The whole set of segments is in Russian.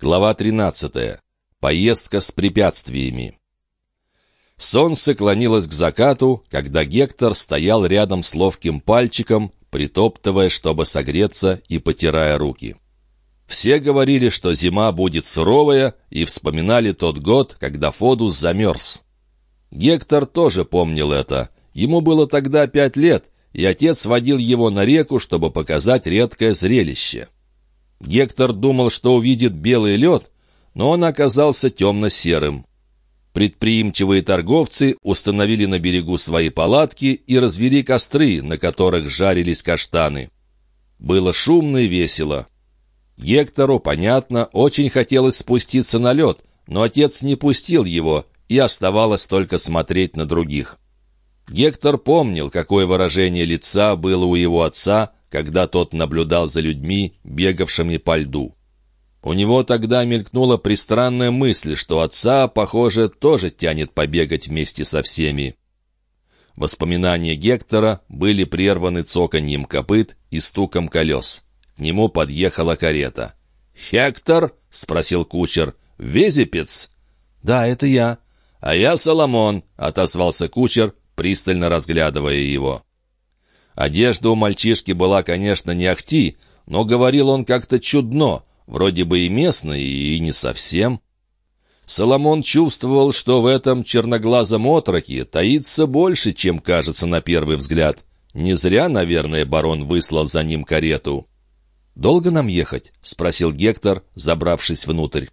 Глава 13. Поездка с препятствиями. Солнце клонилось к закату, когда Гектор стоял рядом с ловким пальчиком, притоптывая, чтобы согреться и потирая руки. Все говорили, что зима будет суровая, и вспоминали тот год, когда Фодус замерз. Гектор тоже помнил это. Ему было тогда пять лет, и отец водил его на реку, чтобы показать редкое зрелище. Гектор думал, что увидит белый лед, но он оказался темно-серым. Предприимчивые торговцы установили на берегу свои палатки и развели костры, на которых жарились каштаны. Было шумно и весело. Гектору, понятно, очень хотелось спуститься на лед, но отец не пустил его, и оставалось только смотреть на других. Гектор помнил, какое выражение лица было у его отца, когда тот наблюдал за людьми, бегавшими по льду. У него тогда мелькнула пристранная мысль, что отца, похоже, тоже тянет побегать вместе со всеми. Воспоминания Гектора были прерваны цоканьем копыт и стуком колес. К нему подъехала карета. «Хектор?» — спросил кучер. «Везепец?» «Да, это я». «А я Соломон», — отозвался кучер, пристально разглядывая его. Одежда у мальчишки была, конечно, не ахти, но говорил он как-то чудно, вроде бы и местный, и не совсем. Соломон чувствовал, что в этом черноглазом отроке таится больше, чем кажется на первый взгляд. Не зря, наверное, барон выслал за ним карету. «Долго нам ехать?» — спросил Гектор, забравшись внутрь.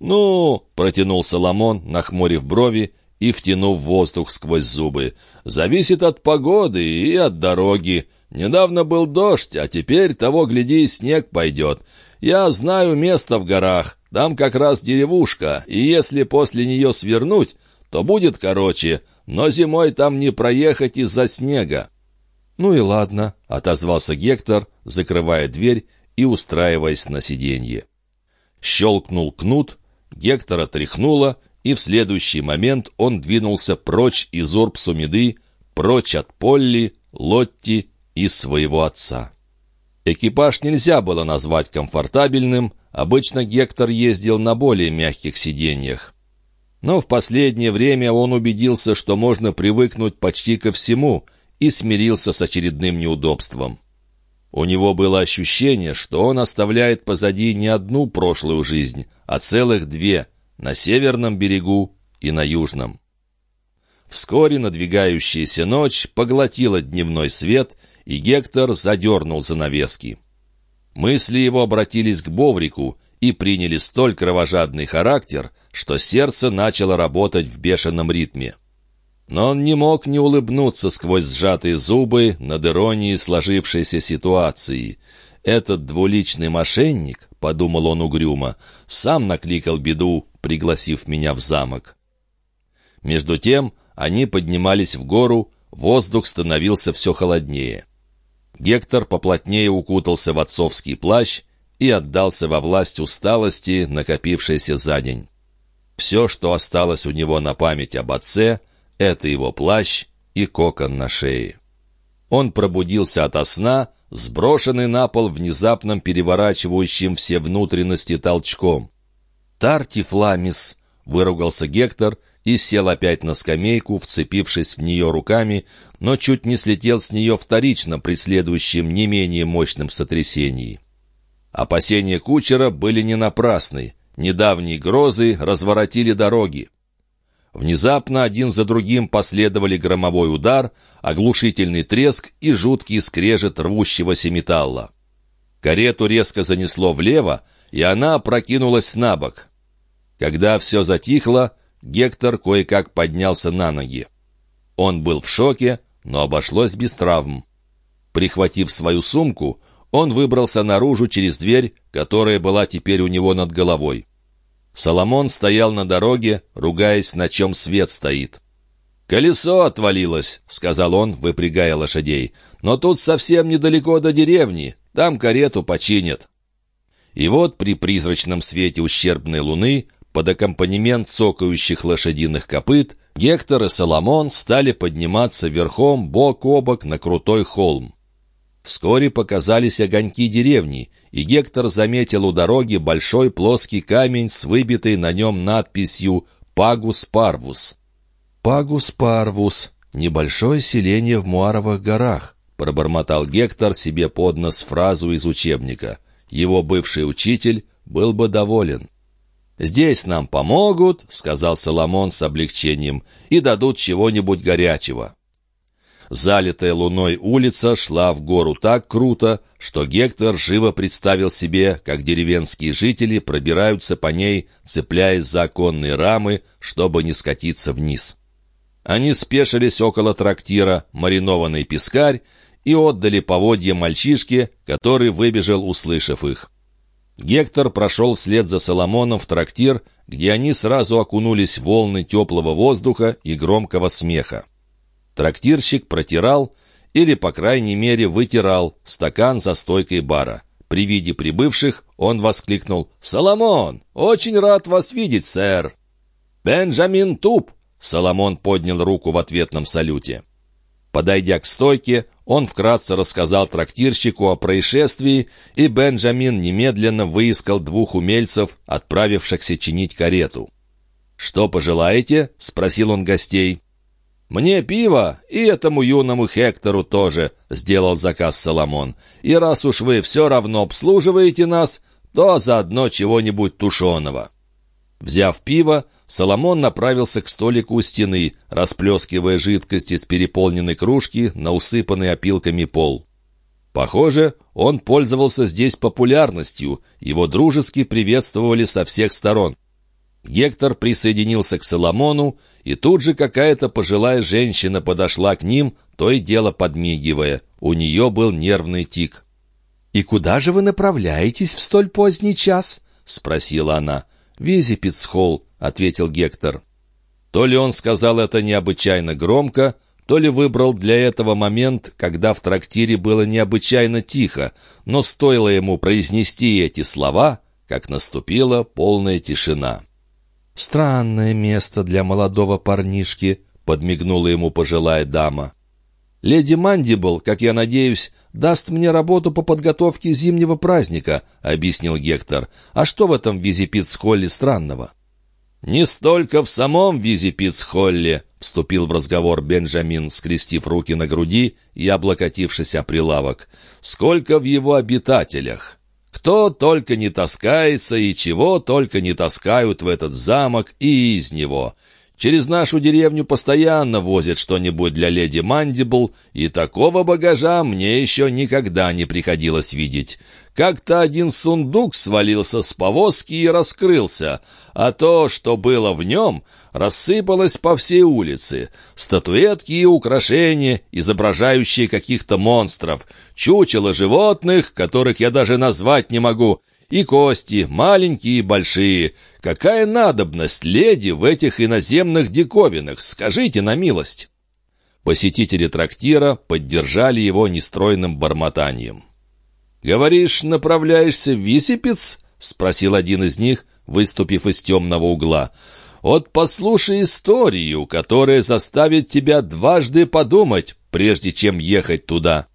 «Ну», — протянул Соломон, нахмурив брови и втянув воздух сквозь зубы. «Зависит от погоды и от дороги. Недавно был дождь, а теперь, того гляди, снег пойдет. Я знаю место в горах, там как раз деревушка, и если после нее свернуть, то будет короче, но зимой там не проехать из-за снега». «Ну и ладно», — отозвался Гектор, закрывая дверь и устраиваясь на сиденье. Щелкнул кнут, Гектора тряхнуло, и в следующий момент он двинулся прочь из Урбсумиды, прочь от Полли, Лотти и своего отца. Экипаж нельзя было назвать комфортабельным, обычно Гектор ездил на более мягких сиденьях. Но в последнее время он убедился, что можно привыкнуть почти ко всему, и смирился с очередным неудобством. У него было ощущение, что он оставляет позади не одну прошлую жизнь, а целых две — на северном берегу и на южном. Вскоре надвигающаяся ночь поглотила дневной свет, и Гектор задернул занавески. Мысли его обратились к Боврику и приняли столь кровожадный характер, что сердце начало работать в бешеном ритме. Но он не мог не улыбнуться сквозь сжатые зубы над иронией сложившейся ситуации. Этот двуличный мошенник, — подумал он угрюмо, — сам накликал беду пригласив меня в замок. Между тем они поднимались в гору, воздух становился все холоднее. Гектор поплотнее укутался в отцовский плащ и отдался во власть усталости, накопившейся за день. Все, что осталось у него на память об отце, — это его плащ и кокон на шее. Он пробудился ото сна, сброшенный на пол внезапным переворачивающим все внутренности толчком. «Тартифламис!» — выругался Гектор и сел опять на скамейку, вцепившись в нее руками, но чуть не слетел с нее вторично при следующем не менее мощном сотрясении. Опасения кучера были не напрасны. Недавние грозы разворотили дороги. Внезапно один за другим последовали громовой удар, оглушительный треск и жуткий скрежет рвущегося металла. Карету резко занесло влево, и она опрокинулась на бок. Когда все затихло, Гектор кое-как поднялся на ноги. Он был в шоке, но обошлось без травм. Прихватив свою сумку, он выбрался наружу через дверь, которая была теперь у него над головой. Соломон стоял на дороге, ругаясь, на чем свет стоит. «Колесо отвалилось», — сказал он, выпрягая лошадей. «Но тут совсем недалеко до деревни. Там карету починят». И вот при призрачном свете ущербной луны под аккомпанемент цокающих лошадиных копыт Гектор и Соломон стали подниматься верхом бок о бок на крутой холм. Вскоре показались огоньки деревни, и Гектор заметил у дороги большой плоский камень с выбитой на нем надписью «Пагус Парвус». «Пагус Парвус» — небольшое селение в Муаровых горах, пробормотал Гектор себе под нос фразу из учебника. Его бывший учитель был бы доволен. «Здесь нам помогут», — сказал Соломон с облегчением, — «и дадут чего-нибудь горячего». Залитая луной улица шла в гору так круто, что Гектор живо представил себе, как деревенские жители пробираются по ней, цепляясь за оконные рамы, чтобы не скатиться вниз. Они спешились около трактира «Маринованный пескарь» и отдали поводья мальчишке, который выбежал, услышав их. Гектор прошел вслед за Соломоном в трактир, где они сразу окунулись в волны теплого воздуха и громкого смеха. Трактирщик протирал, или, по крайней мере, вытирал стакан за стойкой бара. При виде прибывших он воскликнул «Соломон! Очень рад вас видеть, сэр!» «Бенджамин Туп!» Соломон поднял руку в ответном салюте. Подойдя к стойке, он вкратце рассказал трактирщику о происшествии, и Бенджамин немедленно выискал двух умельцев, отправившихся чинить карету. «Что пожелаете?» — спросил он гостей. «Мне пиво, и этому юному Хектору тоже», — сделал заказ Соломон. «И раз уж вы все равно обслуживаете нас, то заодно чего-нибудь тушеного». Взяв пиво, Соломон направился к столику у стены, расплескивая жидкость из переполненной кружки на усыпанный опилками пол. Похоже, он пользовался здесь популярностью, его дружески приветствовали со всех сторон. Гектор присоединился к Соломону, и тут же какая-то пожилая женщина подошла к ним, то и дело подмигивая. У нее был нервный тик. «И куда же вы направляетесь в столь поздний час?» — спросила она. «Визипицхолл», — ответил Гектор. То ли он сказал это необычайно громко, то ли выбрал для этого момент, когда в трактире было необычайно тихо, но стоило ему произнести эти слова, как наступила полная тишина. «Странное место для молодого парнишки», — подмигнула ему пожилая дама. «Леди Мандибл, как я надеюсь, даст мне работу по подготовке зимнего праздника», — объяснил Гектор. «А что в этом Визипиц-Холле странного?» «Не столько в самом Визипиц-Холле», — вступил в разговор Бенджамин, скрестив руки на груди и облокотившись о прилавок, «сколько в его обитателях. Кто только не таскается и чего только не таскают в этот замок и из него. Через нашу деревню постоянно возят что-нибудь для леди Мандибл, и такого багажа мне еще никогда не приходилось видеть. Как-то один сундук свалился с повозки и раскрылся, а то, что было в нем, рассыпалось по всей улице. Статуэтки и украшения, изображающие каких-то монстров, чучело животных, которых я даже назвать не могу, и кости, маленькие и большие. Какая надобность, леди, в этих иноземных диковинах, скажите на милость?» Посетители трактира поддержали его нестройным бормотанием. «Говоришь, направляешься в Висипец?» — спросил один из них, выступив из темного угла. «Вот послушай историю, которая заставит тебя дважды подумать, прежде чем ехать туда».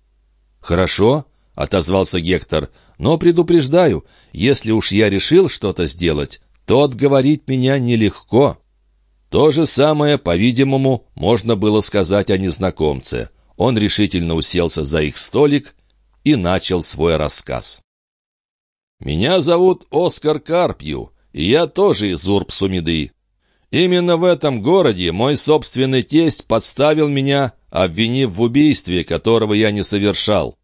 «Хорошо», — отозвался Гектор, — «но предупреждаю, если уж я решил что-то сделать, то отговорить меня нелегко». То же самое, по-видимому, можно было сказать о незнакомце. Он решительно уселся за их столик и начал свой рассказ. «Меня зовут Оскар Карпью, и я тоже из Урбсумиды. Именно в этом городе мой собственный тесть подставил меня, обвинив в убийстве, которого я не совершал.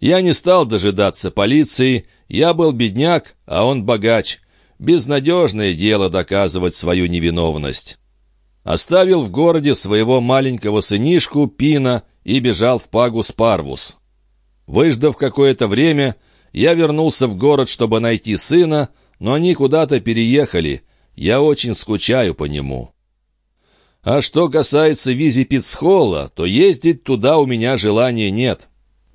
Я не стал дожидаться полиции, я был бедняк, а он богач. Безнадежное дело доказывать свою невиновность. Оставил в городе своего маленького сынишку Пина и бежал в Пагус Парвус. Выждав какое-то время, я вернулся в город, чтобы найти сына, но они куда-то переехали. Я очень скучаю по нему. А что касается Визи Пицхолла, то ездить туда у меня желания нет.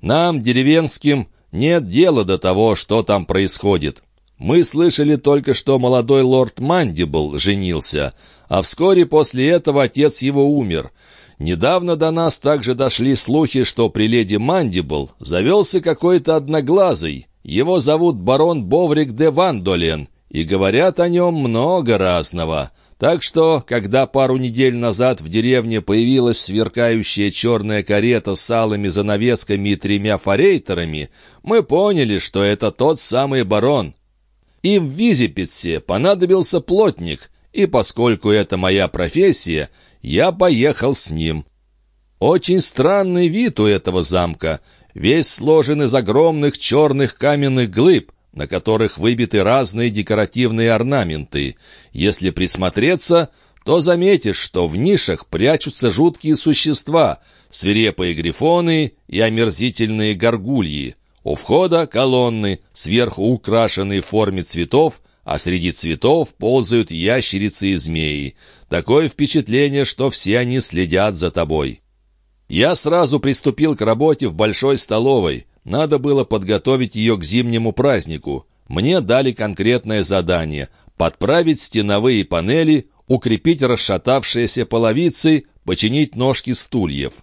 Нам, деревенским, нет дела до того, что там происходит. Мы слышали только, что молодой лорд Мандибл женился, а вскоре после этого отец его умер. Недавно до нас также дошли слухи, что при леди Мандибл завелся какой-то одноглазый. Его зовут барон Боврик де Вандолен, и говорят о нем много разного. Так что, когда пару недель назад в деревне появилась сверкающая черная карета с алыми занавесками и тремя форейтерами, мы поняли, что это тот самый барон. И в Визипетсе понадобился плотник, и поскольку это моя профессия, я поехал с ним. Очень странный вид у этого замка, весь сложен из огромных черных каменных глыб, на которых выбиты разные декоративные орнаменты. Если присмотреться, то заметишь, что в нишах прячутся жуткие существа, свирепые грифоны и омерзительные горгульи. У входа колонны, сверху украшенные в форме цветов, а среди цветов ползают ящерицы и змеи. Такое впечатление, что все они следят за тобой. Я сразу приступил к работе в большой столовой. Надо было подготовить ее к зимнему празднику. Мне дали конкретное задание — подправить стеновые панели, укрепить расшатавшиеся половицы, починить ножки стульев.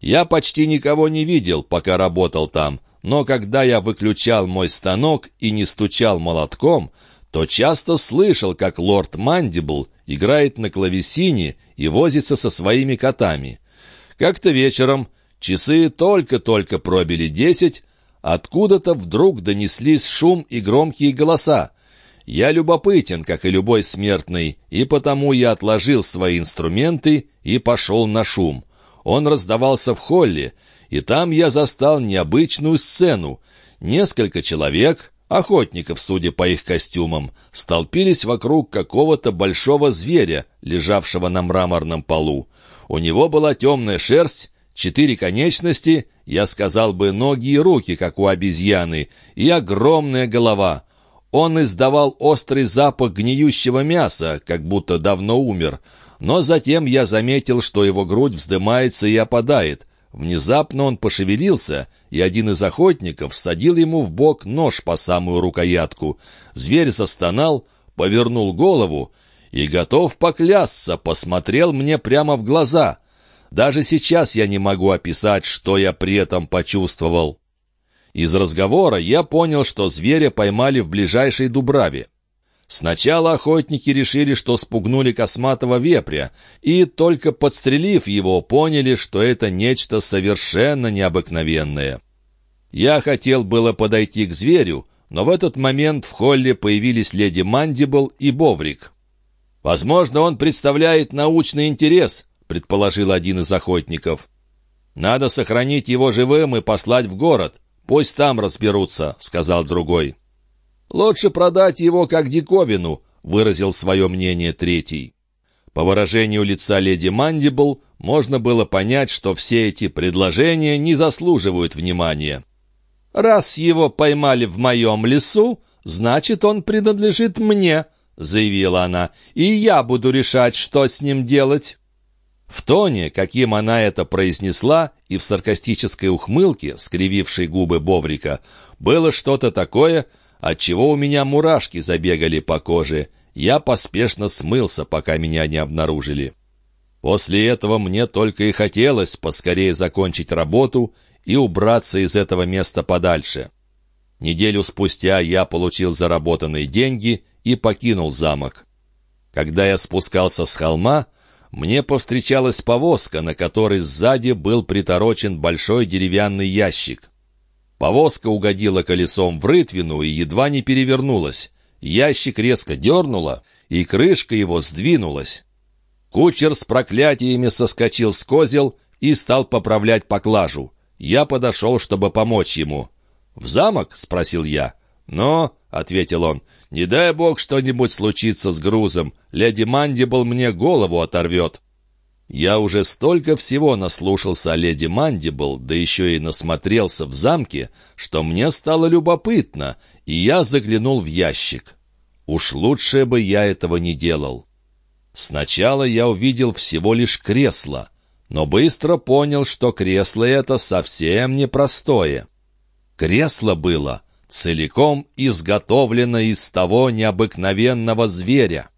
Я почти никого не видел, пока работал там, но когда я выключал мой станок и не стучал молотком, то часто слышал, как лорд Мандибл играет на клавесине и возится со своими котами. Как-то вечером Часы только-только пробили десять, откуда-то вдруг донеслись шум и громкие голоса. Я любопытен, как и любой смертный, и потому я отложил свои инструменты и пошел на шум. Он раздавался в холле, и там я застал необычную сцену. Несколько человек, охотников, судя по их костюмам, столпились вокруг какого-то большого зверя, лежавшего на мраморном полу. У него была темная шерсть, четыре конечности, я сказал бы ноги и руки, как у обезьяны, и огромная голова. Он издавал острый запах гниющего мяса, как будто давно умер. Но затем я заметил, что его грудь вздымается и опадает. Внезапно он пошевелился, и один из охотников садил ему в бок нож по самую рукоятку. Зверь застонал, повернул голову и, готов поклясться, посмотрел мне прямо в глаза — даже сейчас я не могу описать, что я при этом почувствовал. Из разговора я понял, что зверя поймали в ближайшей Дубраве. Сначала охотники решили, что спугнули косматого вепря, и, только подстрелив его, поняли, что это нечто совершенно необыкновенное. Я хотел было подойти к зверю, но в этот момент в холле появились леди Мандибл и Боврик. «Возможно, он представляет научный интерес», — предположил один из охотников. «Надо сохранить его живым и послать в город. Пусть там разберутся», — сказал другой. «Лучше продать его как диковину», — выразил свое мнение третий. По выражению лица леди Мандибл можно было понять, что все эти предложения не заслуживают внимания. «Раз его поймали в моем лесу, значит, он принадлежит мне», — заявила она, — «и я буду решать, что с ним делать». В тоне, каким она это произнесла, и в саркастической ухмылке, скривившей губы Боврика, было что-то такое, от чего у меня мурашки забегали по коже. Я поспешно смылся, пока меня не обнаружили. После этого мне только и хотелось поскорее закончить работу и убраться из этого места подальше. Неделю спустя я получил заработанные деньги и покинул замок. Когда я спускался с холма, мне повстречалась повозка, на которой сзади был приторочен большой деревянный ящик. Повозка угодила колесом в рытвину и едва не перевернулась. Ящик резко дернуло, и крышка его сдвинулась. Кучер с проклятиями соскочил с козел и стал поправлять поклажу. Я подошел, чтобы помочь ему. «В замок?» — спросил я. «Но», — ответил он, — «не дай бог что-нибудь случится с грузом. Леди Мандибл мне голову оторвет». Я уже столько всего наслушался о леди Мандибл, да еще и насмотрелся в замке, что мне стало любопытно, и я заглянул в ящик. Уж лучше бы я этого не делал. Сначала я увидел всего лишь кресло, но быстро понял, что кресло это совсем непростое. Кресло было целиком изготовлено из того необыкновенного зверя.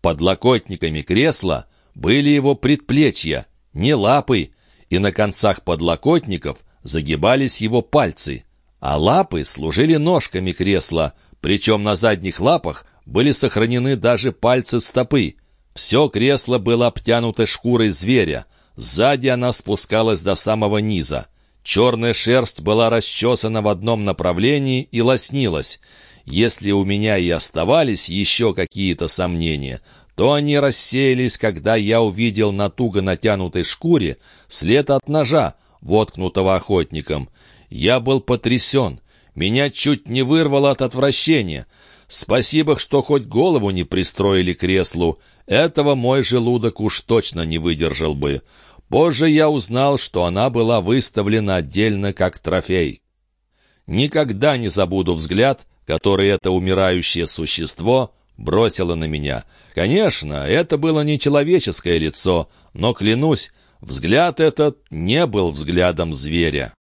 Подлокотниками кресла были его предплечья, не лапы, и на концах подлокотников загибались его пальцы, а лапы служили ножками кресла, причем на задних лапах были сохранены даже пальцы стопы. Все кресло было обтянуто шкурой зверя, сзади она спускалась до самого низа. Черная шерсть была расчесана в одном направлении и лоснилась. Если у меня и оставались еще какие-то сомнения, то они рассеялись, когда я увидел на туго натянутой шкуре след от ножа, воткнутого охотником. Я был потрясен. Меня чуть не вырвало от отвращения. Спасибо, что хоть голову не пристроили к креслу. Этого мой желудок уж точно не выдержал бы. Позже я узнал, что она была выставлена отдельно как трофей. Никогда не забуду взгляд, который это умирающее существо бросило на меня. Конечно, это было не человеческое лицо, но, клянусь, взгляд этот не был взглядом зверя.